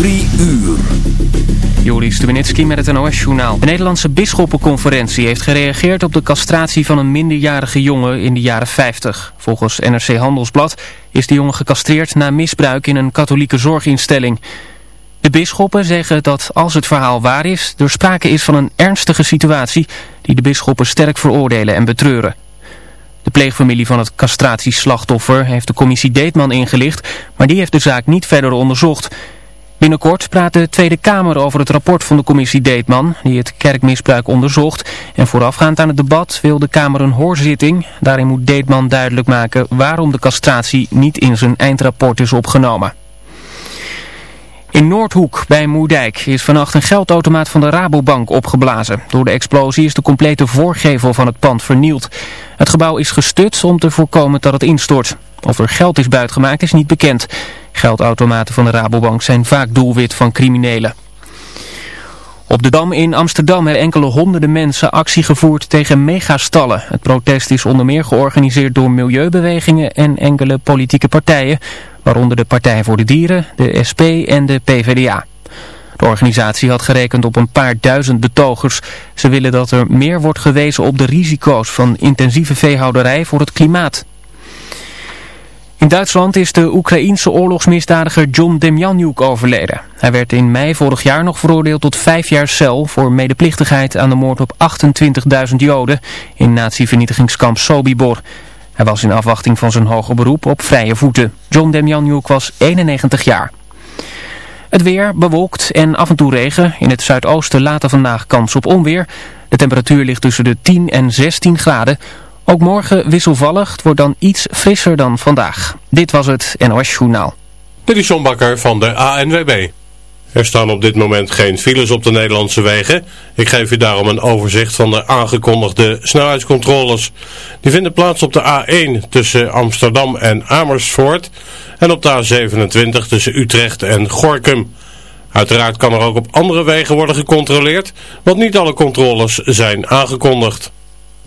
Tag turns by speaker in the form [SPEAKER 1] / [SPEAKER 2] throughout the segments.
[SPEAKER 1] Drie uur.
[SPEAKER 2] Joris Stubenitski met het NOS-journaal. De Nederlandse Bisschoppenconferentie heeft gereageerd op de castratie van een minderjarige jongen in de jaren 50. Volgens NRC Handelsblad is de jongen gecastreerd na misbruik in een katholieke zorginstelling. De bisschoppen zeggen dat als het verhaal waar is, er sprake is van een ernstige situatie die de bisschoppen sterk veroordelen en betreuren. De pleegfamilie van het castratieslachtoffer heeft de commissie Deetman ingelicht, maar die heeft de zaak niet verder onderzocht. Binnenkort praat de Tweede Kamer over het rapport van de commissie Deetman, die het kerkmisbruik onderzocht. En voorafgaand aan het debat wil de Kamer een hoorzitting. Daarin moet Deetman duidelijk maken waarom de castratie niet in zijn eindrapport is opgenomen. In Noordhoek bij Moerdijk is vannacht een geldautomaat van de Rabobank opgeblazen. Door de explosie is de complete voorgevel van het pand vernield. Het gebouw is gestut om te voorkomen dat het instort. Of er geld is buitgemaakt is niet bekend. Geldautomaten van de Rabobank zijn vaak doelwit van criminelen. Op de Dam in Amsterdam hebben enkele honderden mensen actie gevoerd tegen megastallen. Het protest is onder meer georganiseerd door milieubewegingen en enkele politieke partijen, waaronder de Partij voor de Dieren, de SP en de PvdA. De organisatie had gerekend op een paar duizend betogers. Ze willen dat er meer wordt gewezen op de risico's van intensieve veehouderij voor het klimaat. In Duitsland is de Oekraïense oorlogsmisdadiger John Demjanjuk overleden. Hij werd in mei vorig jaar nog veroordeeld tot vijf jaar cel voor medeplichtigheid aan de moord op 28.000 Joden in nazi-vernietigingskamp Sobibor. Hij was in afwachting van zijn hoger beroep op vrije voeten. John Demjanjuk was 91 jaar. Het weer bewolkt en af en toe regen. In het zuidoosten later vandaag kans op onweer. De temperatuur ligt tussen de 10 en 16 graden. Ook morgen wisselvallig. Het wordt dan iets frisser dan vandaag. Dit was het NOS Journaal.
[SPEAKER 3] Dit is van de ANWB. Er staan op dit moment geen files op de Nederlandse wegen. Ik geef u daarom een overzicht van de aangekondigde snelheidscontroles. Die vinden plaats op de A1 tussen Amsterdam en Amersfoort en op de A27 tussen Utrecht en Gorkum. Uiteraard kan er ook op andere wegen worden gecontroleerd, want niet alle controles zijn aangekondigd.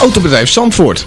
[SPEAKER 4] Autobedrijf Zandvoort.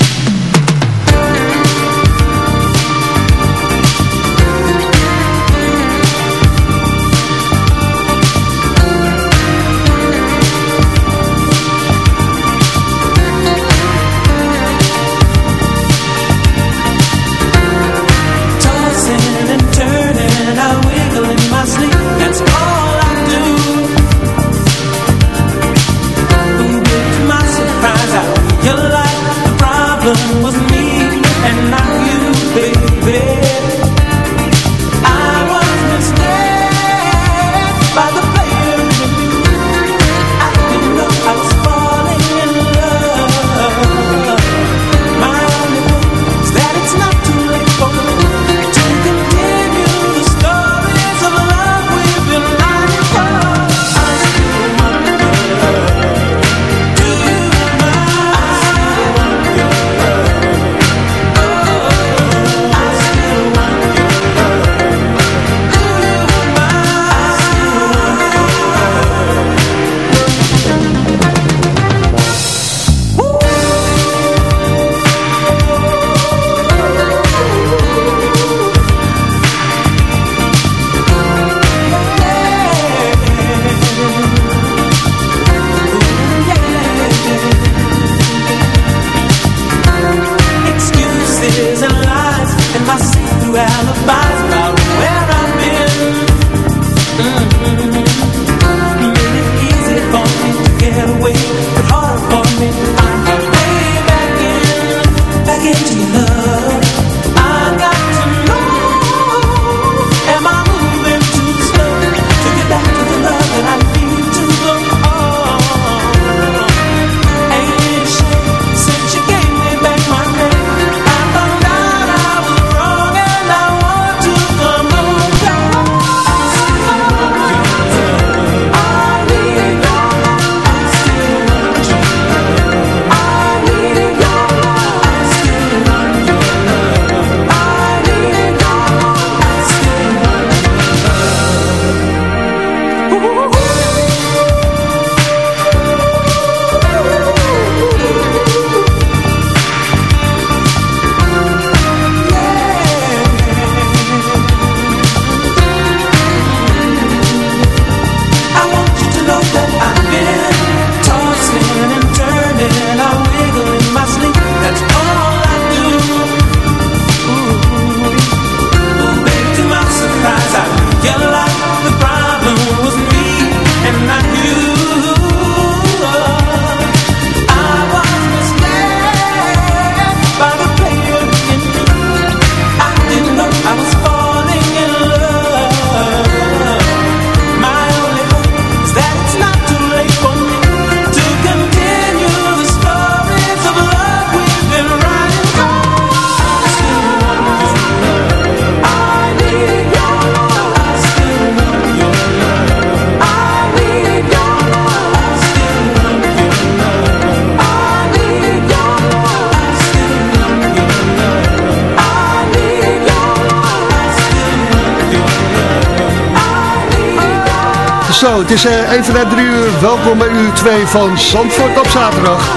[SPEAKER 5] Zo, het is uh, even na drie uur. Welkom bij uur 2 van Zandvoort op zaterdag.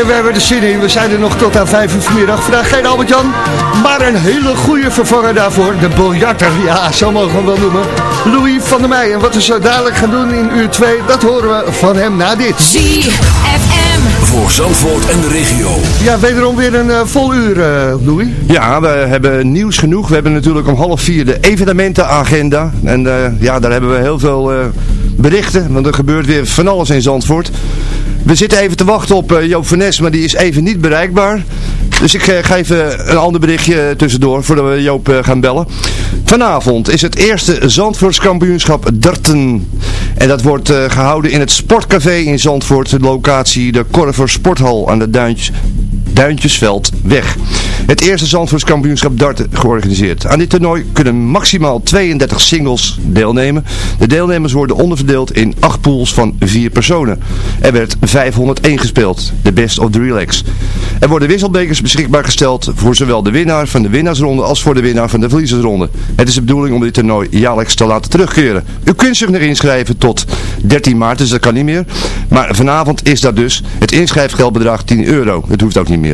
[SPEAKER 5] En we hebben er zin in. We zijn er nog tot aan 5 uur vanmiddag. Vandaag geen Albert-Jan, maar een hele goede vervanger daarvoor. De biljarter, ja, zo mogen we hem wel noemen. Louis van der Meij. En wat we zo dadelijk gaan doen in uur 2, dat horen we van hem na dit.
[SPEAKER 1] ZFM. Voor Zandvoort en de regio.
[SPEAKER 5] Ja, wederom weer een uh, vol uur, uh, Louis.
[SPEAKER 6] Ja, we hebben nieuws genoeg. We hebben natuurlijk om half vier de evenementenagenda. En uh, ja, daar hebben we heel veel berichten, want er gebeurt weer van alles in Zandvoort. We zitten even te wachten op uh, Joop van Nes, maar die is even niet bereikbaar. Dus ik ga even een ander berichtje tussendoor, voordat we Joop gaan bellen. Vanavond is het eerste Zandvoortskampioenschap darten. En dat wordt gehouden in het Sportcafé in Zandvoort, de locatie de Korver Sporthal aan de Duintjes, Duintjesveld weg. Het eerste Zandvoortskampioenschap darten georganiseerd. Aan dit toernooi kunnen maximaal 32 singles deelnemen. De deelnemers worden onderverdeeld in 8 pools van 4 personen. Er werd 501 gespeeld, de best of the relax. Er worden wisselbekers beschikbaar gesteld voor zowel de winnaar van de winnaarsronde als voor de winnaar van de verliezersronde. Het is de bedoeling om dit toernooi jaarlijks te laten terugkeren. U kunt zich nog inschrijven tot 13 maart, dus dat kan niet meer. Maar vanavond is dat dus. Het inschrijfgeldbedrag 10 euro. Het hoeft ook niet meer.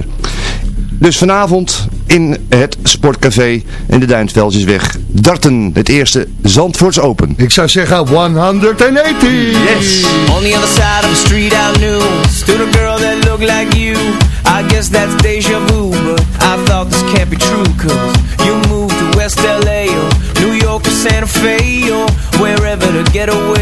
[SPEAKER 6] Dus vanavond in het Sportcafé in de Duintveldjesweg. Darten, het eerste Zandvoorts Open.
[SPEAKER 5] Ik zou zeggen 180.
[SPEAKER 6] Yes.
[SPEAKER 7] On the other side of the street I knew Stood a girl that looked like you I guess that's deja vu But I thought this can't be true Cause you moved to West LA Or New York or Santa Fe Or wherever to get away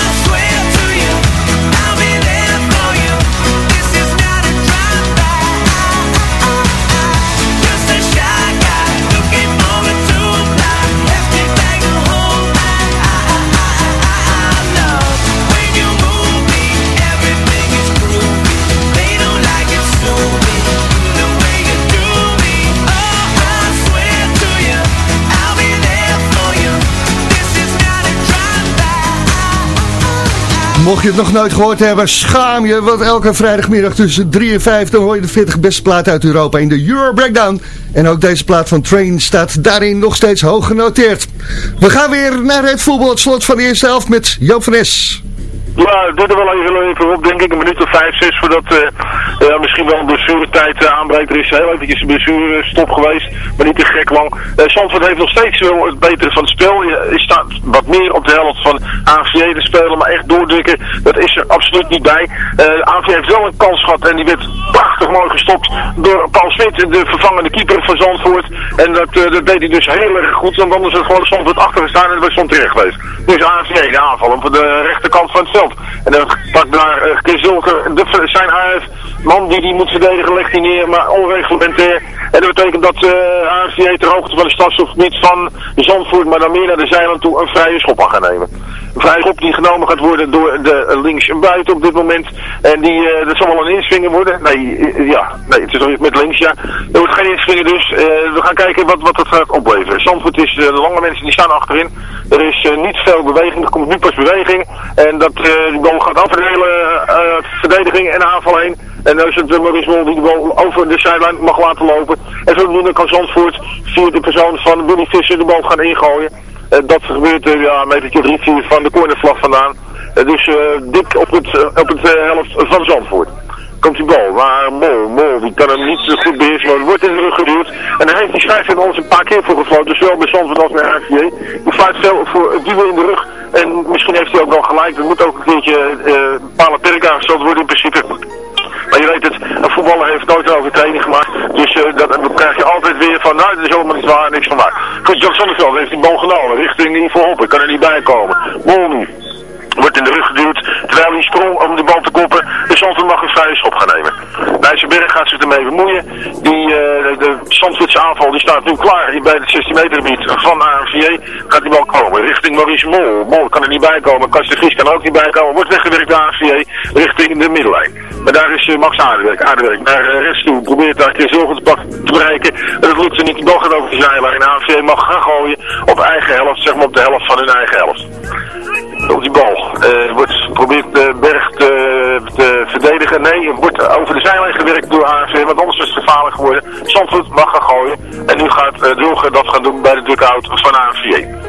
[SPEAKER 5] Mocht je het nog nooit gehoord hebben, schaam je. Want elke vrijdagmiddag tussen 3 en 5 dan hoor je de 40 beste platen uit Europa in de Euro Breakdown. En ook deze plaat van Train staat daarin nog steeds hoog genoteerd. We gaan weer naar het voetbal, slot van de eerste helft met Joop van Es.
[SPEAKER 8] Ja, het duurt er wel even, even op, denk ik. Een minuut of vijf, zes voordat uh, ja, misschien wel een blessuretijd uh, aanbreekt. Er is heel eventjes een blessurestop geweest, maar niet te gek lang. Uh, Zandvoort heeft nog steeds wel het betere van het spel. Je, staat wat meer op de helft van AVJ te spelen, maar echt doordrukken, dat is er absoluut niet bij. AVJ heeft wel een kans gehad en die werd prachtig mooi gestopt door Paul Smit, de vervangende keeper van Zandvoort. En dat, dat deed hij dus heel erg goed, want anders had gewoon Zandvoort achter gestaan en het was stond terecht geweest. Dus AVJ de aanval op de rechterkant van het veld. En dan pakt daar Zulke, de, zijn AF, man die die moet verdedigen, legt hij neer, maar onreglementair. En dat betekent dat uh, AFC ter hoogte van de stadsgebied van Zandvoort, maar dan meer naar de zeiland toe, een vrije schop aan gaan nemen. Een vrije schop die genomen gaat worden door de links en buiten op dit moment. En die, uh, dat zal wel een inswingen worden. Nee, ja, nee, het is met links, ja. Er wordt geen inswingen dus. Uh, we gaan kijken wat, wat het gaat opleveren. Zandvoort is, de lange mensen die staan achterin. Er is niet veel beweging, er komt nu pas beweging. En dat, bal gaat over de hele verdediging en aanval heen. En is het Maurice Mol die de bal over de zijlijn mag laten lopen. En zodoende kan Zandvoort via de persoon van Willy Visser de bal gaan ingooien. Uh, dat gebeurt uh, ja, een vier van de cornervlag vandaan. Uh, dus dik op het, op het helft van Zandvoort. Komt die bal, maar Mol, Mol, die kan hem niet goed beheersen, maar wordt in de rug geduwd. En daar heeft die scheidsrechter ons een paar keer voor gefloten, zowel bij Zandvoort als bij HVJ. Die fluit veel voor duwen in de rug. En misschien heeft hij ook wel gelijk, er moet ook een keertje uh, palen perk aangesteld worden in principe. Maar je weet het, een voetballer heeft nooit een overtreding gemaakt. Dus uh, dat, dan krijg je altijd weer van, nou, dat is helemaal niet waar, niks van waar. Goed, Jan Zonneveld heeft die bal genomen, richting Ivo Hoppen, kan er niet bij komen. Bol nu. Wordt in de rug geduwd, terwijl hij sprong om de bal te koppen. De Zandvoort mag een vrije schop gaan nemen. Nijsselberg gaat zich ermee bemoeien. Die, uh, de, de Zandvoortse aanval die staat nu klaar bij het 16 meter gebied van ANVJ. Gaat die bal komen richting Maurice Mol. Mol kan er niet bij komen. Kastje Gies kan ook niet bij komen. Wordt weggewerkt door ANVJ richting de middellijn. Maar daar is uh, Max Aardewerk. Aardewerk naar uh, rechts toe. Probeert daar keer Zilver te, te bereiken. En dat lukt ze niet. Die bal gaat over de zijlijn. Mag gaan gooien op eigen helft. Zeg maar op de helft van hun eigen helft. Op die bal. Uh, wordt probeert uh, Berg te, te, verdedigen. Nee, wordt over de zijlijn gewerkt door AFC, want anders is het gevaarlijk geworden. Zandvoort mag gaan gooien. En nu gaat uh, dat gaan doen bij de dugout van AFC.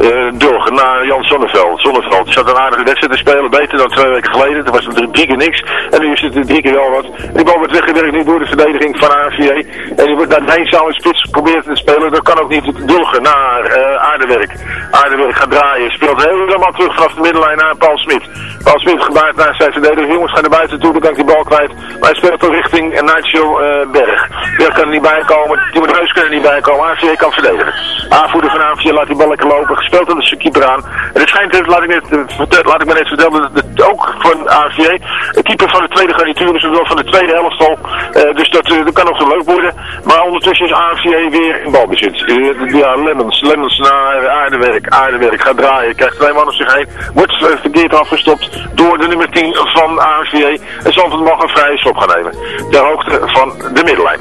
[SPEAKER 8] Uh, Dulgen naar Jan Zonneveld. Zonneveld zat een aardige wedstrijd te spelen, beter dan twee weken geleden. Toen was het drie keer niks. En nu is het drie keer wel wat. Die bal wordt weggewerkt nu door de verdediging van AFCA. En die wordt zou een spits proberen te spelen. Dat kan ook niet. Dulgen naar uh, Aardewerk. Aardewerk gaat draaien. Speelt helemaal terug vanaf de middenlijn naar Paul Smit. Paul Smit gebaart naar zijn verdediger. Jongens gaan naar buiten toe, dan kan die bal kwijt. Maar hij speelt toch richting Nigel uh, Berg. Berg kan er niet bij komen. Timo de Reus kan er niet bij komen. AFCA kan verdedigen. Aanvoerder van AFCA laat die bal lopen gespeeld aan de keeper aan. En het schijnt, laat ik, net, laat ik me net vertellen, dat het ook van AVJ, een keeper van de tweede garnituur, dus wel van de tweede helft al. Uh, dus dat, dat kan nog zo leuk worden. Maar ondertussen is AVJ weer in balbezit. Ja, Lemmens, Lemmens naar aardewerk, aardewerk, gaat draaien, krijgt twee man op zich heen, wordt verkeerd afgestopt door de nummer 10 van AVJ. En Zandvoort mag een vrije stop gaan nemen. Ter hoogte van de middenlijn.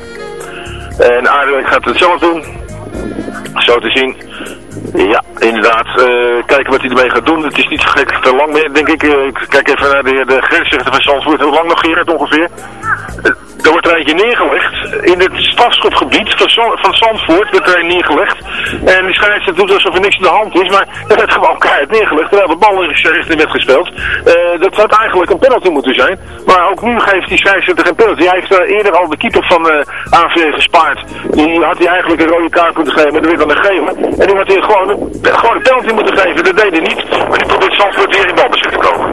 [SPEAKER 8] En aardewerk gaat het zelf doen. Zo te zien. Ja, inderdaad. Uh, kijken wat hij ermee gaat doen. Het is niet zo gek te lang meer, denk ik. Uh, ik kijk even naar de, de grensrechter van Zandvoort. Hoe lang nog, Gerard, ongeveer? Er wordt er eentje neergelegd. In het strafschopgebied van, van Zandvoort wordt er een neergelegd. En die scheidsrechter doet alsof er niks aan de hand is. Maar er werd gewoon keihard neergelegd. Terwijl de bal richting werd gespeeld. dat had eigenlijk een penalty moeten zijn. Maar ook nu geeft die scheidsrechter geen penalty. Hij heeft eerder al de keeper van uh, AVV gespaard. Die had hij eigenlijk een rode kaart moeten geven. Maar er werd dan gele. En die had hij gewoon een, gewoon een penalty moeten geven. Dat deed hij niet. Maar die probeert Zandvoort weer in balbezit te komen.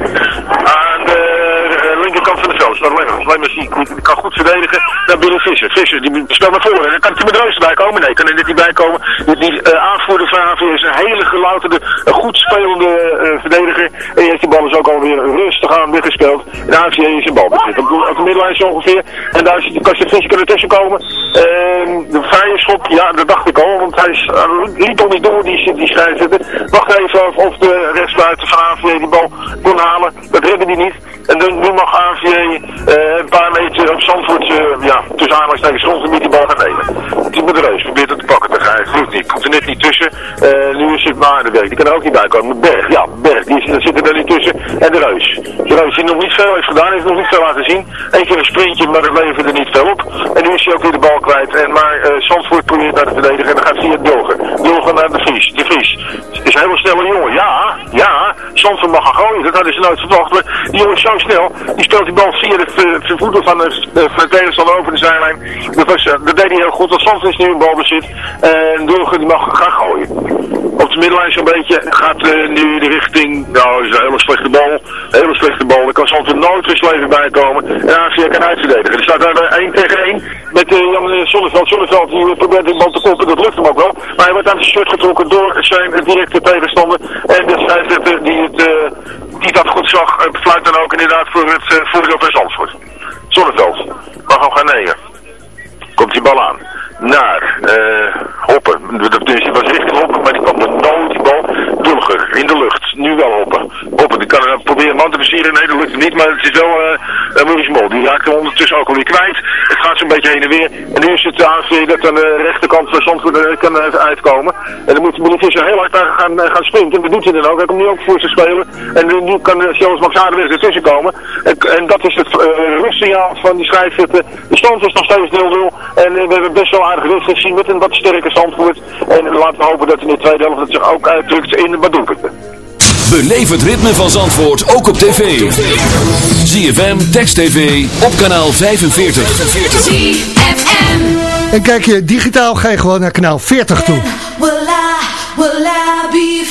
[SPEAKER 8] Aan de linkerkant van de veld Lemmers. Lemmers die, die kan goed verdedigen. Naar Billy Visser. Visser die speelt naar voren. Dan kan hij met Reus bij komen. Nee, kan er niet bij komen. Die, die uh, aanvoerder van AV is een hele gelouterde, een goed spelende uh, verdediger. En die heeft die bal dus ook alweer rustig aan weggespeeld. En de AVJ is in balbezit. Op, op de middenlijn zo ongeveer. En daar is die Kastje Visser kunnen tussenkomen. Uh, de vrije schop, ja, dat dacht ik al. Want hij is, liep al niet door die, die scheidsrechter. Wacht even of, de rechtsbuiten van AVJ die bal kon halen. Dat redde hij niet. En dan, nu mag AVJ uh, een paar meter op Zandvoort, uh, ja, tussen aanhalingstekens grondgebied die bal gaan nemen. Die moet de reus probeert het te pakken Hij vloeit niet, komt er net niet tussen. Uh, nu is het maar de werk. Die kan er ook niet bij komen. Berg, ja, Berg, die zit er niet tussen. En de reus. De reus die nog niet veel heeft gedaan, heeft nog niet veel laten zien. Eén keer een sprintje, maar dat leverde niet veel op. En nu is hij ook weer de bal kwijt. En maar uh, Zandvoort probeert naar de verdediger en dan gaat hij het Dulgen. Dulgen naar de Vries. De Vries is een hele snelle jongen. Ja, ja. Zandvoort mag gaan gooien. Dat hadden ze nooit verwacht. Maar die jongen is zo snel. Die speelt die bal via de, de voeten van de, van de tegenstander over de zijlijn. Dat, was, eh, dat deed hij heel goed. Want Zandvoort is nu in balbezit. En Doorgen die mag gaan gooien. Op de middenlijn zo'n beetje gaat uh, nu de richting, nou is een hele slechte bal, een hele slechte bal, daar kan Zandvoort nooit weer leven bij komen en ACA kan uitverdedigen. Er staat daar 1 tegen 1 met uh, Jan Zonneveld. Zonneveld die probeert de bal te koppen, dat lukt hem ook wel, maar hij wordt aan de shirt getrokken door zijn directe tegenstander en de scheidsrechter die, het, die dat goed zag, fluit dan ook inderdaad voor het uh, voordeel van Zandvoort. Zonneveld, mag hem gaan nemen. Komt die bal aan naar uh, Hoppen. Dus die was richting Hoppen, maar die kwam er nooit die bal. In de lucht. Nu wel Hoppen. Hoppen, die kan er proberen man te versieren. Nee, dat lukt niet, maar het is wel uh, Maurice Mol. Die raakt hem ondertussen ook alweer kwijt. Het gaat zo'n beetje heen en weer. En nu is het AFC dat aan de rechterkant van Zandvoort kan uitkomen. En dan moet de zo heel hard naar gaan, gaan sprinten. Dat doet hij dan ook. Hij komt nu ook voor te spelen. En nu, kan zoals Max Aardenberg ertussen komen. En, en dat is het uh, rustsignaal van die scheidsrechter. De stand is nog steeds 0-0. En we hebben best wel aardige wedstrijd gezien met een wat sterke Zandvoort. En laten we hopen dat in de tweede helft het zich ook uitdrukt in wat doelpunten.
[SPEAKER 1] Beleef het ritme van Zandvoort ook op tv. ZFM, Text TV, op kanaal 45.
[SPEAKER 9] ZFM.
[SPEAKER 5] En kijk je digitaal, ga je gewoon naar kanaal 40 toe.
[SPEAKER 10] Will I, will I be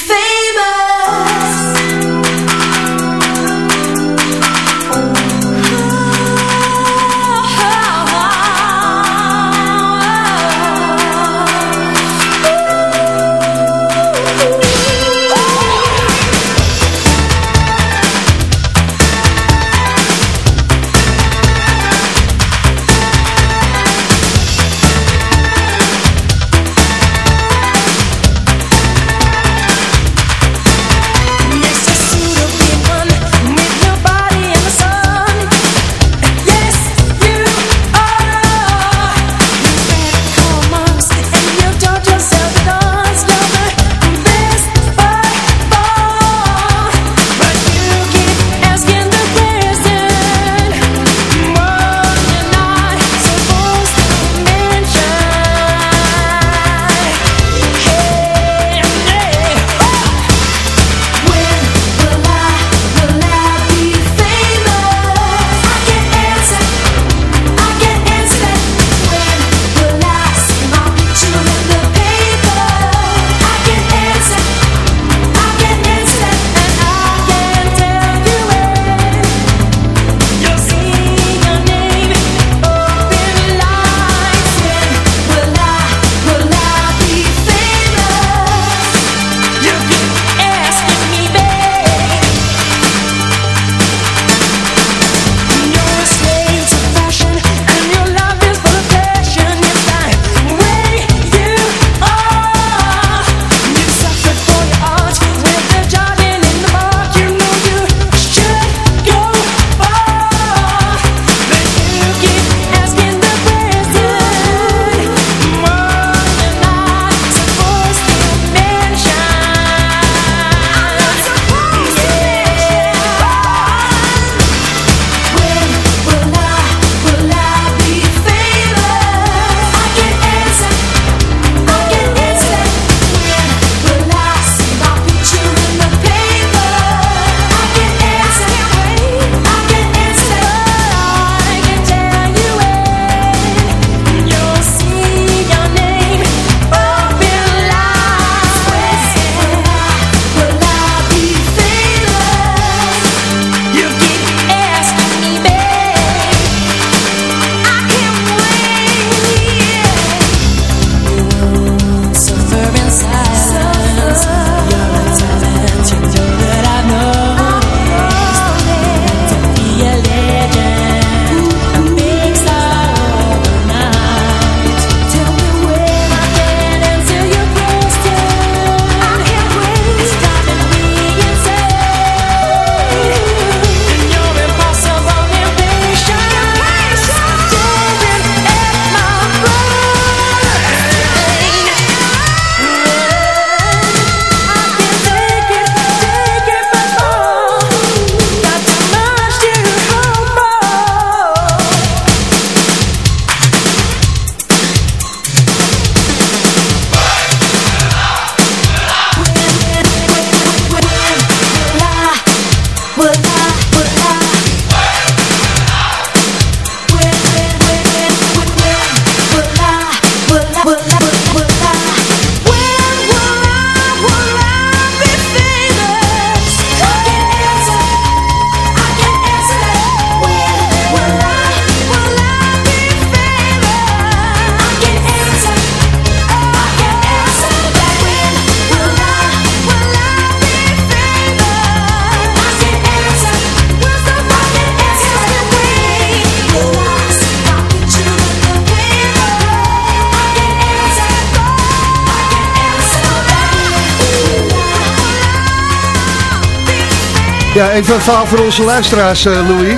[SPEAKER 5] Ja, even een verhaal voor onze luisteraars, uh, Louis.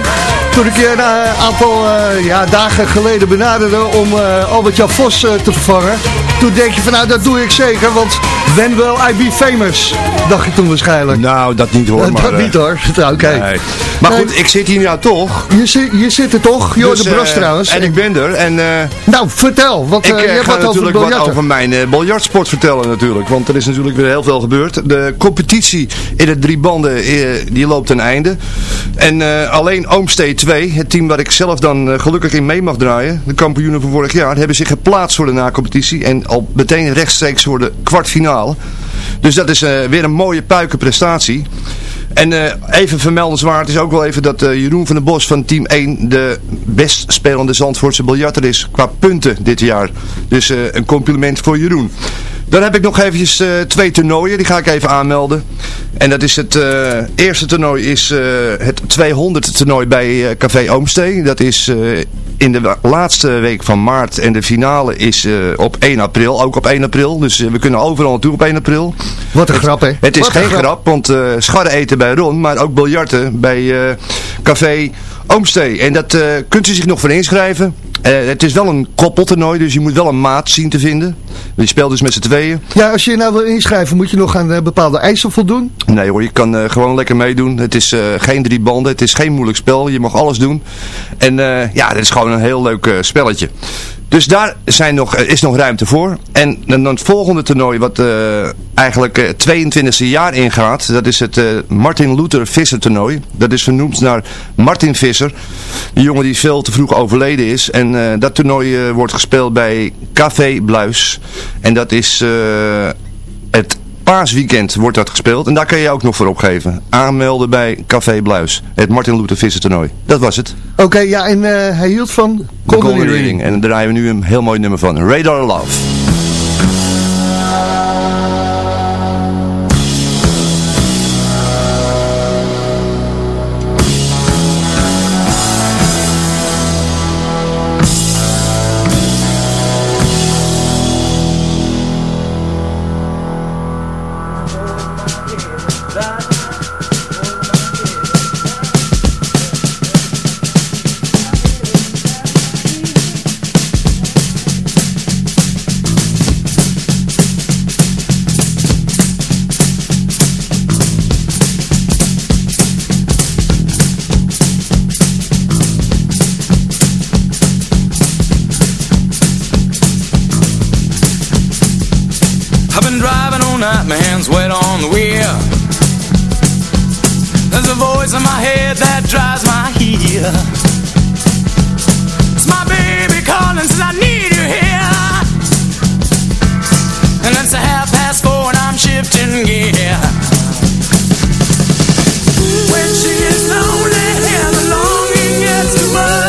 [SPEAKER 5] Toen ik je een uh, aantal uh, ja, dagen geleden benaderde om Albert-Jan Vos te vervangen. Toen denk je van nou, dat doe ik zeker, want when will I be famous? Dacht je toen waarschijnlijk.
[SPEAKER 6] Nou, dat niet hoor.
[SPEAKER 5] Maar, dat niet hoor, oké. Nee.
[SPEAKER 6] Maar goed, ik zit hier nou toch.
[SPEAKER 5] Je, zit, je zit er toch, joh, dus, de Bros trouwens.
[SPEAKER 6] En ik ben er. En,
[SPEAKER 5] nou, vertel. Wat,
[SPEAKER 6] ik
[SPEAKER 5] je
[SPEAKER 6] ga natuurlijk over wat over mijn biljartsport vertellen natuurlijk. Want er is natuurlijk weer heel veel gebeurd. De competitie in de drie banden, die loopt ten einde. En alleen Oomstee 2, het team waar ik zelf dan gelukkig in mee mag draaien, de kampioenen van vorig jaar, hebben zich geplaatst voor de na-competitie en al meteen rechtstreeks voor de kwartfinale. Dus dat is uh, weer een mooie puikenprestatie. En uh, even vermeldenswaard is ook wel even dat uh, Jeroen van den Bos van team 1 de best spelende Zandvoortse biljarter is qua punten dit jaar. Dus uh, een compliment voor Jeroen. Dan heb ik nog eventjes twee toernooien, die ga ik even aanmelden. En dat is het eerste toernooi is het 200 toernooi bij Café Oomstee. Dat is in de laatste week van maart en de finale is op 1 april, ook op 1 april. Dus we kunnen overal naartoe op 1 april.
[SPEAKER 5] Wat een grap hè?
[SPEAKER 6] Het is geen grap. grap, want scharren eten bij Ron, maar ook biljarten bij uh, Café Oomstee. En dat uh, kunt u zich nog voor inschrijven. Uh, het is wel een koppeltoernooi, dus je moet wel een maat zien te vinden. Je speelt dus met z'n tweeën.
[SPEAKER 5] Ja, als je je nou wil inschrijven, moet je nog aan bepaalde eisen voldoen?
[SPEAKER 6] Nee hoor, je kan gewoon lekker meedoen. Het is geen drie banden, het is geen moeilijk spel. Je mag alles doen. En ja, het is gewoon een heel leuk spelletje. Dus daar zijn nog, is nog ruimte voor. En dan het volgende toernooi wat uh, eigenlijk uh, 22e jaar ingaat. Dat is het uh, Martin Luther Visser toernooi. Dat is vernoemd naar Martin Visser. Een jongen die veel te vroeg overleden is. En dat toernooi wordt gespeeld bij Café Bluis. En dat is het paasweekend wordt dat gespeeld. En daar kan je ook nog voor opgeven. Aanmelden bij Café Bluis. Het Martin Luther Visser toernooi. Dat was het.
[SPEAKER 5] Oké, ja, en uh, hij hield van
[SPEAKER 6] Golden Reading. En daar draaien we nu een heel mooi nummer van. Radar Love.
[SPEAKER 11] night, my hands wet on the wheel There's a voice in my head that drives my heel It's my baby calling, says I need you here. And it's a half past four and I'm shifting gear. When she is lonely and the longing gets too much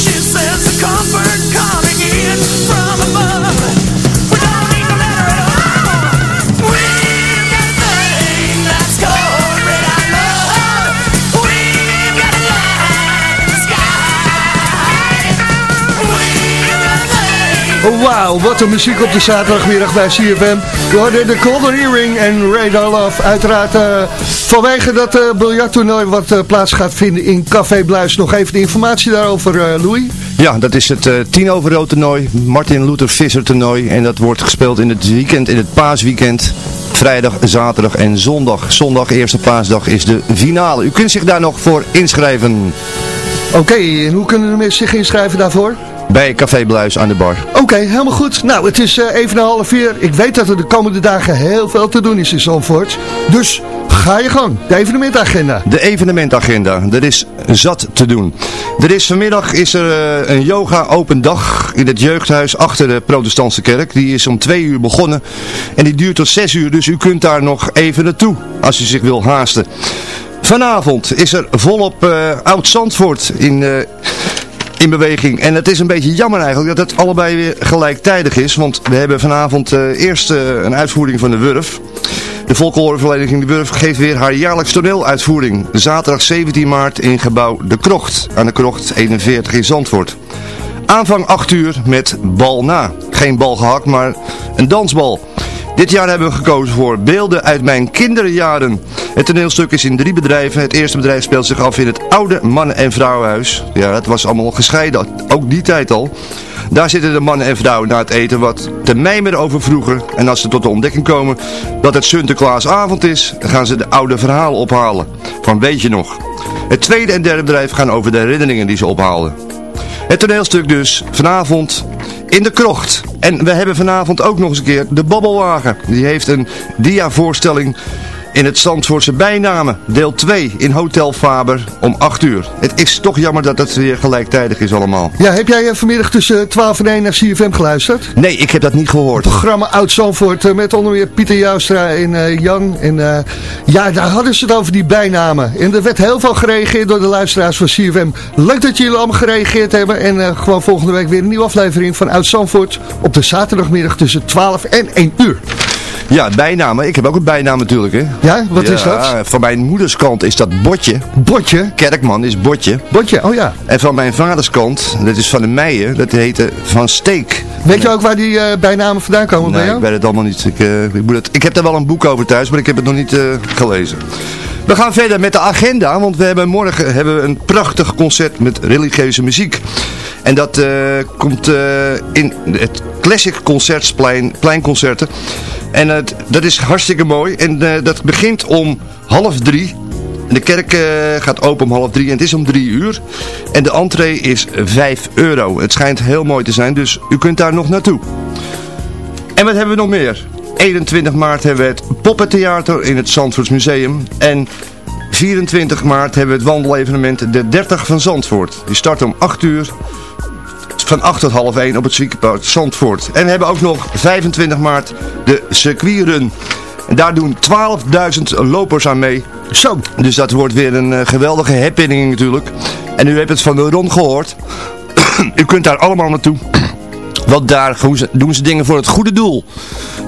[SPEAKER 11] She says the comfort coming in from above.
[SPEAKER 5] Wauw, wat een muziek op de zaterdagmiddag bij CFM. We hoorden de Golden Earring en Radar Love. Uiteraard eh, vanwege dat uh, biljarttoernooi wat eh, plaats gaat vinden in Café Bluis. Nog even de informatie daarover, Louis.
[SPEAKER 6] Ja, dat is het tien over rood toernooi, Martin Luther Visser toernooi. En dat wordt gespeeld in het weekend, in het paasweekend. Vrijdag, zaterdag en zondag. Zondag, eerste paasdag, is de finale. U kunt zich daar nog voor inschrijven.
[SPEAKER 5] Oké, en hoe kunnen de mensen zich inschrijven daarvoor?
[SPEAKER 6] Bij Café Bluis aan de bar.
[SPEAKER 5] Oké, helemaal goed. Nou, het is eh, even een half vier. Ik weet dat er de komende dagen heel veel te doen is in Zandvoort. Dus ga je gang. De evenementagenda.
[SPEAKER 6] De evenementagenda. Er is zat te doen. Er is vanmiddag is er eh, een yoga open dag in het jeugdhuis achter de protestantse kerk. Die is om twee uur begonnen. En die duurt tot zes uur. Dus u kunt daar nog even naartoe. Als u zich wil haasten. Vanavond is er volop eh, Oud-Zandvoort in... in beweging. En het is een beetje jammer eigenlijk dat het allebei weer gelijktijdig is. Want we hebben vanavond eh, eerst eh, een uitvoering van de Wurf. De Volkenhoorvereniging De Wurf geeft weer haar jaarlijks toneeluitvoering. Zaterdag 17 maart in gebouw De Krocht. Aan de Krocht 41 in Zandvoort. Aanvang 8 uur met bal na. Geen bal gehakt, maar een dansbal. Dit jaar hebben we gekozen voor Beelden uit mijn kinderjaren. Het toneelstuk is in drie bedrijven. Het eerste bedrijf speelt zich af in het oude mannen- en vrouwenhuis. Ja, het was allemaal gescheiden, ook die tijd al. Daar zitten de mannen en vrouwen na het eten wat te mijmeren over vroeger. En als ze tot de ontdekking komen dat het Sinterklaasavond is, gaan ze de oude verhalen ophalen. Van weet je nog. Het tweede en derde bedrijf gaan over de herinneringen die ze ophaalden. Het toneelstuk dus vanavond in de krocht. En we hebben vanavond ook nog eens een keer de Babbelwagen. Die heeft een diavoorstelling in het Zandvoortse bijnamen. Deel 2 in Hotel Faber om 8 uur. Het is toch jammer dat het weer gelijktijdig is allemaal.
[SPEAKER 5] Ja, heb jij eh, vanmiddag tussen 12 en 1 naar CFM geluisterd?
[SPEAKER 6] Nee, ik heb dat niet gehoord.
[SPEAKER 5] Programma Oud Zandvoort eh, met onder meer Pieter Joustra en eh, Jan. En ja, daar hadden ze het over die bijnamen. En er werd heel veel gereageerd door de luisteraars van CFM. Leuk dat jullie allemaal gereageerd hebben. En gewoon volgende week weer een nieuwe aflevering van Oud Zandvoort. Op de zaterdagmiddag tussen 12 en 1 uur.
[SPEAKER 6] Ja, bijnamen. Ik heb ook een bijnaam natuurlijk, hè.
[SPEAKER 5] Ja, wat is dat?
[SPEAKER 6] Van mijn moederskant is dat Botje.
[SPEAKER 5] Botje?
[SPEAKER 6] Kerkman is Botje.
[SPEAKER 5] Botje, oh ja.
[SPEAKER 6] En van mijn vaderskant, dat is van de Meijer, dat heette Van Steek.
[SPEAKER 5] Weet je ook waar die eh, bijnamen vandaan komen bij
[SPEAKER 6] Nee,
[SPEAKER 5] jou?
[SPEAKER 6] ik weet het allemaal niet. Ik, eh, ik, moet het, ik heb er wel een boek over thuis, maar ik heb het nog niet eh, gelezen. We gaan verder met de agenda, want we hebben morgen hebben we een prachtig concert met religieuze muziek. En dat eh, komt eh, in het Classic Concertsplein, pleinconcerten. En het, dat is hartstikke mooi. En eh, dat begint om half drie. De kerk gaat open om half drie en het is om drie uur. En de entree is 5 euro. Het schijnt heel mooi te zijn, dus u kunt daar nog naartoe. En wat hebben we nog meer? 21 maart hebben we het Poppentheater in het Zandvoorts Museum. En 24 maart hebben we het wandelevenement De 30 van Zandvoort. Die start om 8 uur. Van 8 tot half 1 op het circuitpark Zandvoort. En we hebben ook nog 25 maart de circuitrun. En daar doen 12.000 lopers aan mee.
[SPEAKER 5] Zo.
[SPEAKER 6] Dus dat wordt weer een eh, geweldige happening natuurlijk. En u hebt het van de Ron gehoord. u kunt daar allemaal naartoe. Want daar doen ze, doen ze dingen voor het goede doel.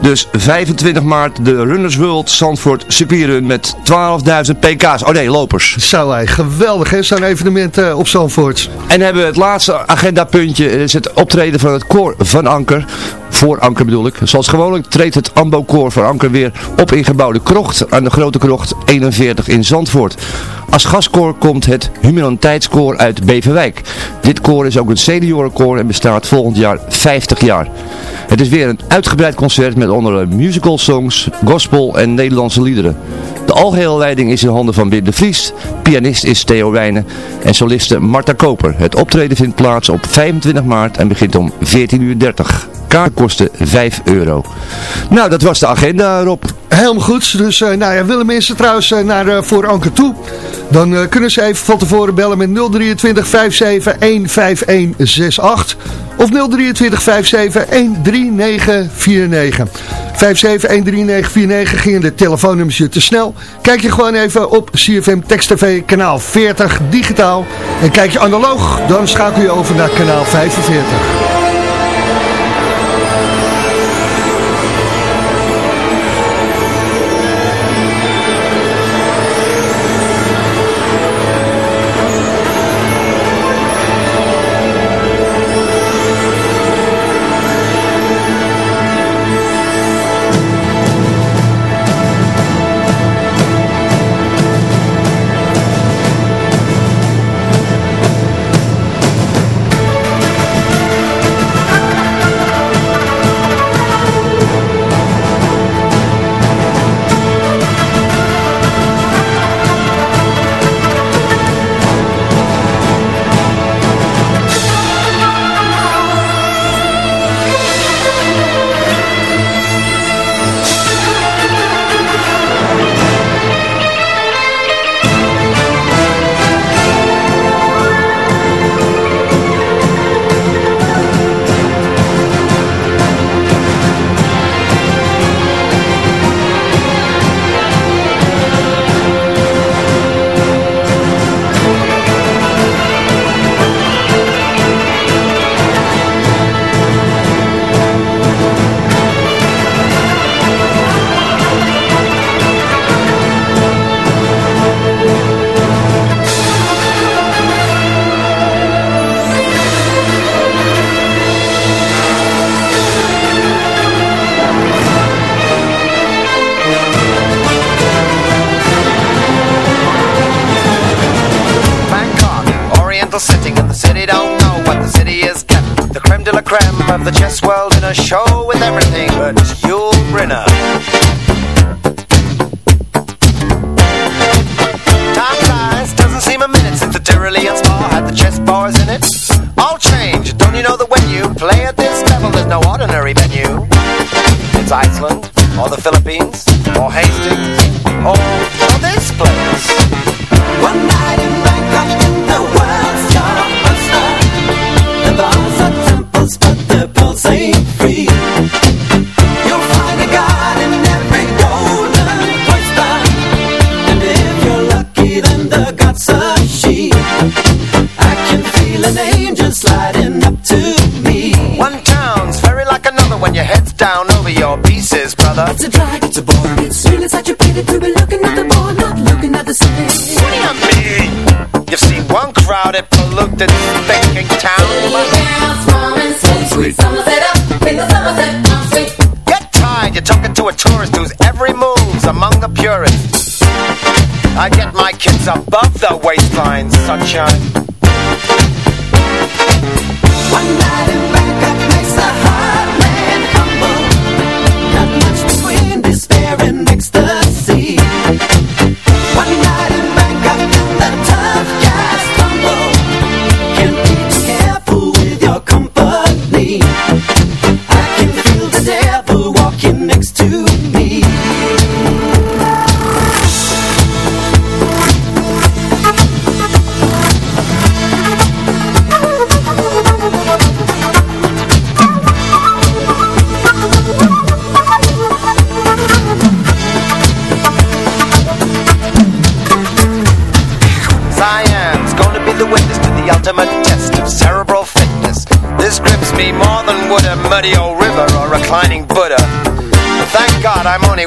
[SPEAKER 6] Dus 25 maart de Runners World Zandvoort circuitrun met 12.000 pk's. Oh nee, lopers.
[SPEAKER 5] Zo, hé, geweldig hè, zo'n evenement eh, op Zandvoort.
[SPEAKER 6] En hebben we het laatste agendapuntje, is het optreden van het koor van Anker. Voor Anker bedoel ik. Zoals gewoonlijk treedt het Ambo-koor voor Anker weer op in gebouwde krocht aan de Grote Krocht 41 in Zandvoort. Als gastkoor komt het Humaniteitskoor uit Beverwijk. Dit koor is ook een seniorenkoor en bestaat volgend jaar 50 jaar. Het is weer een uitgebreid concert met onder andere musical songs, gospel en Nederlandse liederen. De algehele leiding is in handen van Wim de Vries, pianist is Theo Wijnen en soliste Marta Koper. Het optreden vindt plaats op 25 maart en begint om 14.30 uur. Kaart kostte 5 euro. Nou, dat was de agenda, Rob.
[SPEAKER 5] Helemaal goed. Dus uh, nou ja, willen mensen trouwens uh, naar uh, voor Anker toe, dan kunnen ze even van tevoren bellen met 023 57 15168 of 023 57 13949. 57 13949 gingen de telefoonnummers te snel. Kijk je gewoon even op CFM Text TV kanaal 40 digitaal. En kijk je analoog, dan schakel je over naar kanaal 45.
[SPEAKER 12] Show polluted, thinking town. Get tired, you're talking to a tourist whose every move's among the purists. I get my kids above the waistline, sunshine.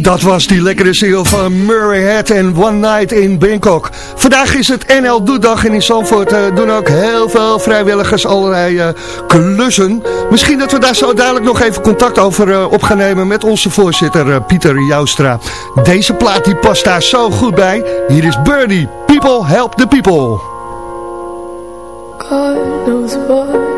[SPEAKER 5] Dat was die lekkere single van Murray Head en One Night in Bangkok. Vandaag is het NL Doedag en in Zandvoort eh, doen ook heel veel vrijwilligers allerlei eh, klussen. Misschien dat we daar zo dadelijk nog even contact over eh, op gaan nemen met onze voorzitter Pieter Joustra. Deze plaat die past daar zo goed bij. Hier is Birdie, People Help the People.
[SPEAKER 13] God knows what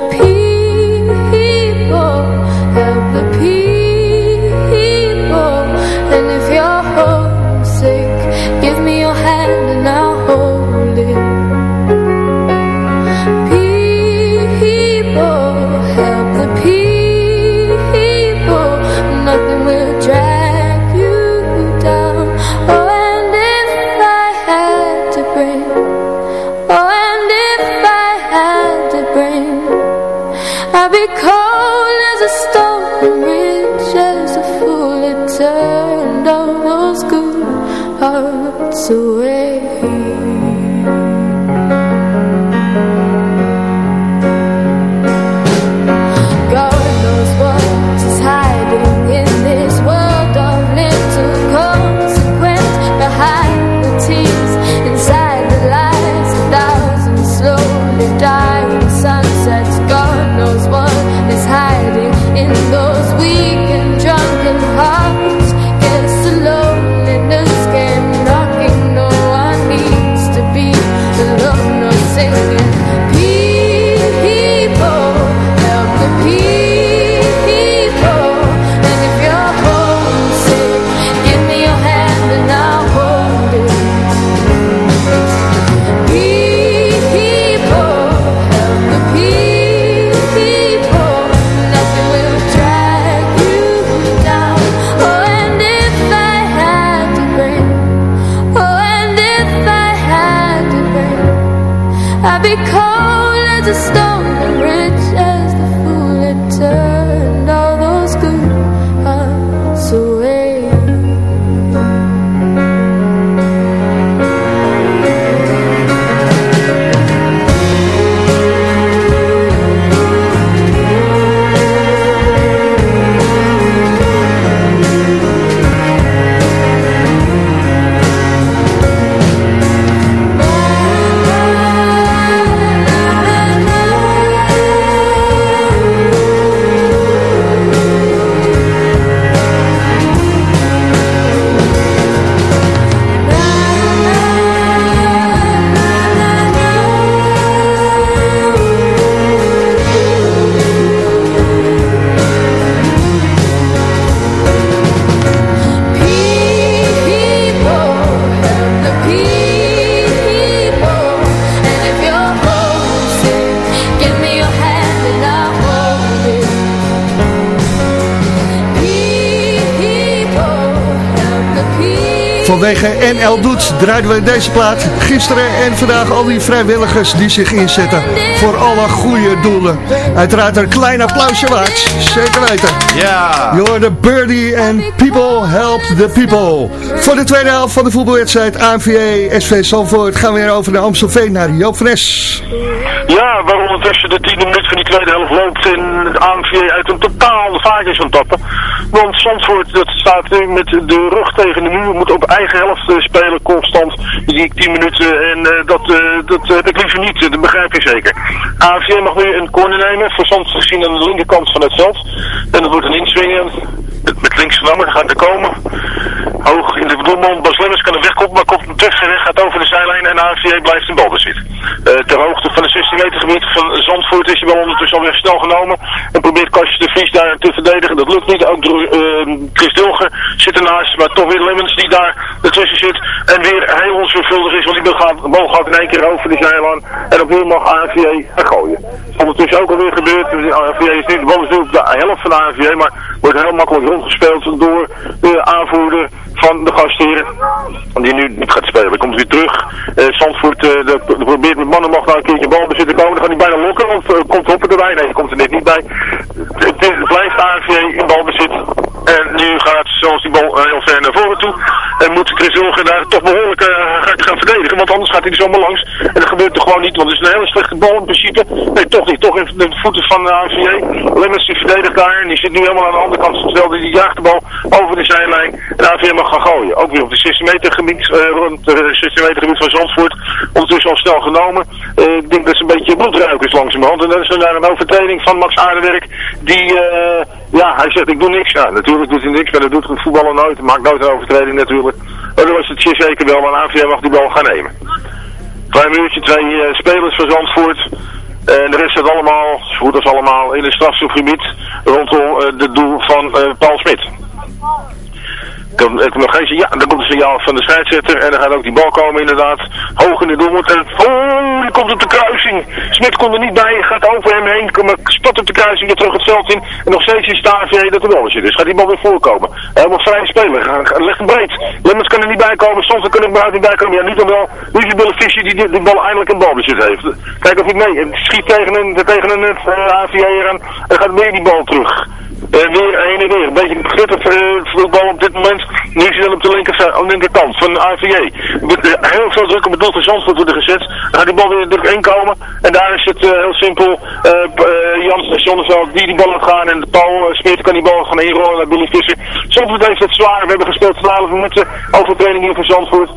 [SPEAKER 5] draaiden we deze plaat gisteren en vandaag al die vrijwilligers die zich inzetten voor alle goede doelen. Uiteraard een klein applausje waard, zeker weten.
[SPEAKER 6] Ja.
[SPEAKER 5] Je hoorde Birdie en People Help the People. Voor de tweede helft van de voetbalwedstrijd ANVA SV Zandvoort gaan we weer over naar Amstelveen naar Joop van Es.
[SPEAKER 8] Ja, waar ondertussen de tiende minuut van die tweede helft loopt en het ANVA uit een totaal vaartjes aan tappen. Want Zandvoort dat staat nu met de rug tegen de muur, moet op eigen helft eh, spelen constant die 10 minuten en eh, dat, eh, dat heb ik liever niet, dat begrijp je zeker. ANVA mag nu een corner nemen, voor Zandvoort gezien aan de linkerkant van het veld. En dat wordt een inswingen links van gaat er komen. Hoog in de doelman, Bas Lemmers kan er wegkomen, maar komt hem terug en gaat over de zijlijn en ANVA blijft in balbezit. Uh, ter hoogte van het 16 meter gebied van Zandvoort is hij wel ondertussen alweer snel genomen. En probeert Kastje de Vries daar te verdedigen. Dat lukt niet. Ook door uh, Chris Dilger zit ernaast. Maar toch weer Lemmens die daar ertussen zit. En weer heel onzorgvuldig is. Want die bal gaat in één keer over de zijlijn. En opnieuw mag ANVA gaan gooien. Ondertussen ook alweer gebeurd. De ANVA is de bal is nu de helft van de ANVA. Maar wordt heel makkelijk rondgespeeld door de aanvoerder van de gastheren. Die nu niet gaat spelen. Komt hij terug. Uh, de, de probeert met mannen nog een keertje bal bezitten komen. Dan gaat hij bijna lokken. Want uh, komt Hoppen erbij? Nee, komt er net niet bij. Het, blijft ANVA in balbezit. En nu gaat zelfs die bal heel ver naar voren toe. En moet Chris Wilger daar toch behoorlijk gaan verdedigen. Want anders gaat hij er zomaar langs. En dat gebeurt toch gewoon niet. Want het is een hele slechte bal in principe. Nee, toch niet. Toch even de voeten van de ANVA. Lemmers die verdedigt daar. En die zit nu helemaal aan de andere kant veld. Die jaagt de bal over de zijlijn. En de ANVA mag gaan gooien. Ook weer op de 16 meter gebied, rond de 16 meter gebied van Zandvoort. Ondertussen al snel genomen. Ik denk dat ze een beetje bloedruik is langzamerhand. En dat is dan daar een overtreding van Max Aardenwerk. Die, ja, hij zegt ik doe niks. Ja, natuurlijk doet hij niks, maar dat doet het voetballen nooit. Hij maakt nooit een overtreding natuurlijk. Maar dan was het zeker wel, maar AVM mag die bal gaan nemen. Klein minuutje, twee uh, spelers van Zandvoort. En de rest zit allemaal, goed als allemaal, in het strafschopgebied rondom het doel van Paul Smit. Ik heb nog geen signaal. Dan komt een signaal van de scheidsrechter. En dan gaat ook die bal komen inderdaad. Hoog in de doelmond. En oh, die komt op de kruising. Smit komt er niet bij. Gaat over hem heen. Kom, spat op de kruising weer terug het veld in. En nog steeds is de dat wel zit. Dus gaat die bal weer voorkomen. Helemaal vrij spelen. Leg hem breed. Lemmens kan er niet bij komen. Soms kan er überhaupt niet bij komen. Ja, nu dan wel. Nu is Bill Fischer die die bal eindelijk een balbezit heeft. Kijk of hij mee. En schiet tegen een, tegen een uh, AVA aan. En gaat weer die bal terug. Weer heen en weer. Een beetje glitterend uh, voetbal op dit moment. Nu dan op de de linkerkant van de AVJ. Heel veel druk op het doel van Zandvoort worden gezet. Dan gaat die bal weer druk inkomen. En daar is het uh, heel simpel. Jans Zonneveld die die bal gaat gaan. En Paul uh, Smeert kan die bal gaan inrollen naar Billy Visser. Zandvoort heeft het zwaar. We hebben gespeeld 12 minuten overtraining hier van Zandvoort.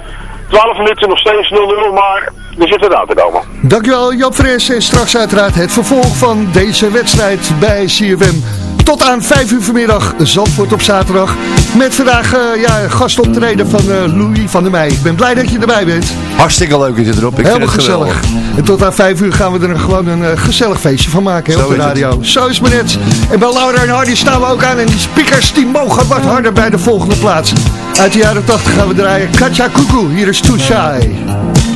[SPEAKER 8] 12 minuten nog steeds 0-0, maar er zit wat aan te komen.
[SPEAKER 5] Dankjewel Joop Fres en straks uiteraard het vervolg van deze wedstrijd bij CFM. Tot aan 5 uur vanmiddag Zandvoort op zaterdag. Met vandaag uh, ja, gastoptreden van uh, Louis van der Meij. Ik ben blij dat je erbij bent.
[SPEAKER 6] Hartstikke leuk dat je erop. Ik
[SPEAKER 5] Helemaal gezellig. Geweldig. En tot aan 5 uur gaan we er gewoon een uh, gezellig feestje van maken hè, op de radio. Het. Zo is het net. En bij Laura en Hardy staan we ook aan. En die speakers die mogen wat harder bij de volgende plaats. Uit de jaren 80 gaan we draaien. Katja Kuku, hier is Too Shy.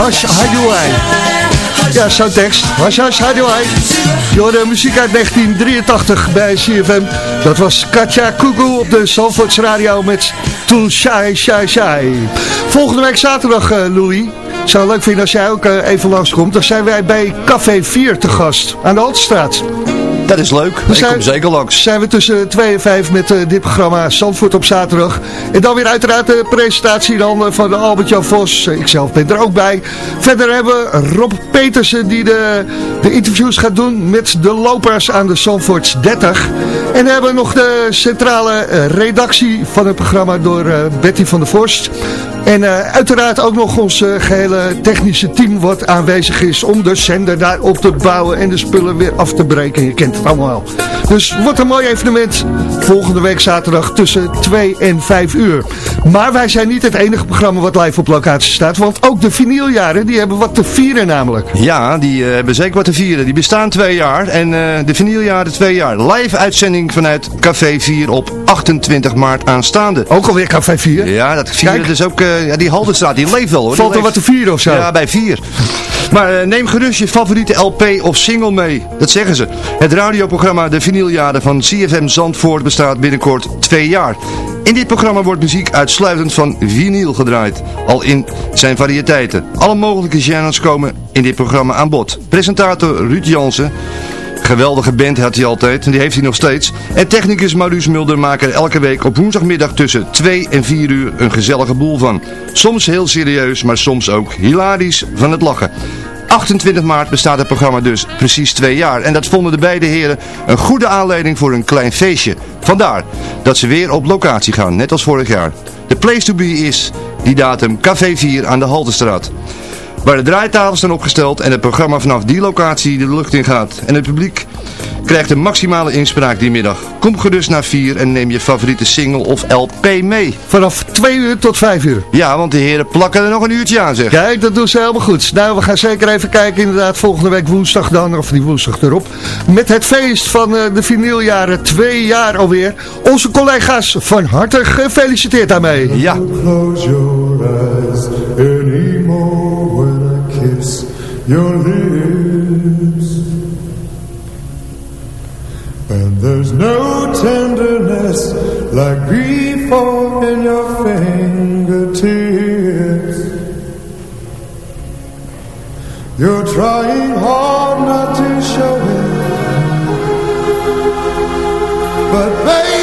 [SPEAKER 5] Hash hadoai. Ja, zo'n tekst. Hash hash hadoai. Je hoorde muziek uit 1983 bij CFM. Dat was Katja Kugu op de Zalvoorts Radio met Toen Shai Shai Shai. Volgende week zaterdag, uh, Louis. Zou het leuk vinden als jij ook uh, even langskomt. Dan zijn wij bij Café 4 te gast aan de Altstraat.
[SPEAKER 6] Dat is leuk. Ik
[SPEAKER 5] zijn-
[SPEAKER 6] zeker langs.
[SPEAKER 5] Zijn we tussen 2 en 5 met eh, dit programma Zandvoort op zaterdag. En dan weer uiteraard de presentatie dan van Albert-Jan Vos. Ikzelf ben er ook bij. Verder hebben we Rob Petersen die de, de interviews gaat doen met de lopers aan de Zandvoorts 30. En we hebben nog de centrale eh, redactie van het programma door eh, Betty van der Vorst. En eh, uiteraard ook nog ons eh, gehele technische team wat aanwezig is om de zender daar op te bouwen en de spullen weer af te breken. Je kent het allemaal wel. Dus wordt een mooi evenement volgende week zaterdag tussen 2 en 5 uur. Maar wij zijn niet het enige programma wat live op locatie staat, want ook de vinyljaren die hebben wat te vieren namelijk.
[SPEAKER 6] Ja, die eh, hebben zeker wat te vieren. Die bestaan twee jaar en de vinyljaren twee jaar. Live uitzending vanuit Café 4 op 28 maart aanstaande.
[SPEAKER 5] Ook alweer Café 4?
[SPEAKER 6] Ja, dat vieren
[SPEAKER 5] Kijk.
[SPEAKER 6] dus ook, ja, die Haldenstraat, die leeft wel hoor.
[SPEAKER 5] Valt er wat te vieren of zo?
[SPEAKER 6] Ja, bij 4. Maar eh, neem gerust je favoriete LP of single mee. Dat zeggen ze. Het radioprogramma De Vinyljaren van CFM Zandvoort bestaat binnenkort twee jaar. In dit programma wordt muziek uitsluitend van vinyl gedraaid. Al in zijn variëteiten. Alle mogelijke genres komen in dit programma aan bod. Presentator Ruud Jansen Geweldige band had hij altijd en die heeft hij nog steeds. En technicus Maurice Mulder maakt er elke week op woensdagmiddag tussen 2 en 4 uur een gezellige boel van. Soms heel serieus, maar soms ook hilarisch van het lachen. 28 maart bestaat het programma dus precies twee jaar. En dat vonden de beide heren een goede aanleiding voor een klein feestje. Vandaar dat ze weer op locatie gaan, net als vorig jaar. De place to be is die datum Café 4 aan de Haltestraat. Waar de draaitafels staan opgesteld en het programma vanaf die locatie de lucht in gaat. En het publiek krijgt een maximale inspraak die middag. Kom gerust naar 4 en neem je favoriete single of LP mee.
[SPEAKER 5] Vanaf 2 uur tot 5 uur.
[SPEAKER 6] Ja, want de heren plakken er nog een uurtje aan zeg.
[SPEAKER 5] Kijk, dat doen ze helemaal goed. Nou, we gaan zeker even kijken inderdaad volgende week woensdag dan, of die woensdag erop. Met het feest van eh, de vinyljaren, twee jaar alweer. Onze collega's van harte gefeliciteerd daarmee.
[SPEAKER 6] Ja.
[SPEAKER 14] Kiss your lips. And there's no tenderness like grief in your fingertips. You're trying hard not to show it. But baby,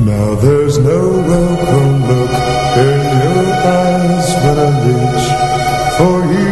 [SPEAKER 14] Now there's no welcome look in your eyes when I reach for you.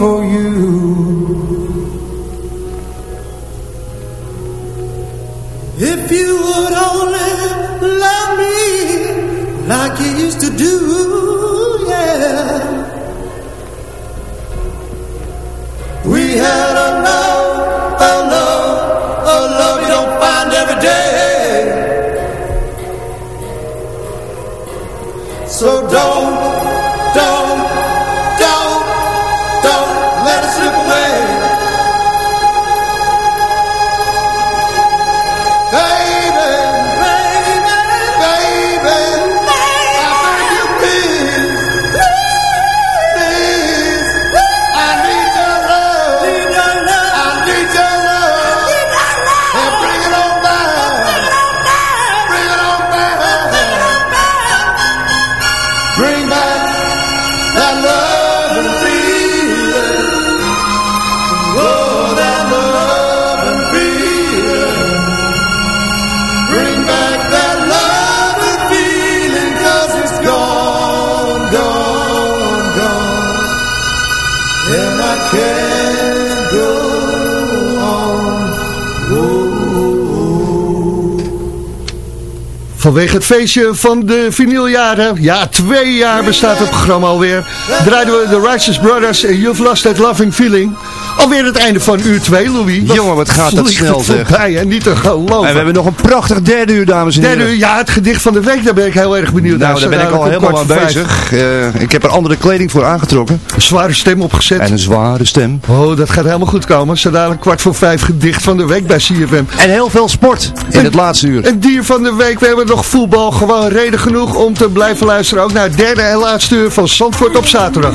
[SPEAKER 14] For you If you would only love me like you used to do, yeah. We had a love, a love, a love you don't find every day. So don't, don't,
[SPEAKER 15] Vanwege het feestje van de vinyljaren. Ja, twee jaar bestaat het programma alweer. Draaiden we de Righteous Brothers en You've Lost That Loving Feeling. Alweer het einde van uur 2, Louis.
[SPEAKER 6] Jongen, wat gaat dat snel, zeg.
[SPEAKER 15] voorbij, hè? Niet te geloven.
[SPEAKER 6] En we hebben nog een prachtig derde uur, dames en heren.
[SPEAKER 15] Derde uur, ja, het gedicht van de week, daar ben ik heel erg benieuwd naar.
[SPEAKER 6] Nou, daar ben ik al helemaal aan bezig. Eh, ik heb er andere kleding voor aangetrokken.
[SPEAKER 15] Een zware stem opgezet.
[SPEAKER 6] En een zware stem.
[SPEAKER 15] Oh, dat gaat helemaal goed komen. Zo dadelijk kwart voor vijf gedicht van de week bij CFM.
[SPEAKER 6] En heel veel sport in het laatste uur.
[SPEAKER 15] Een dier van de week. We hebben nog voetbal. Gewoon reden genoeg om te blijven luisteren. Ook naar het derde en laatste uur van Zandvoort op zaterdag.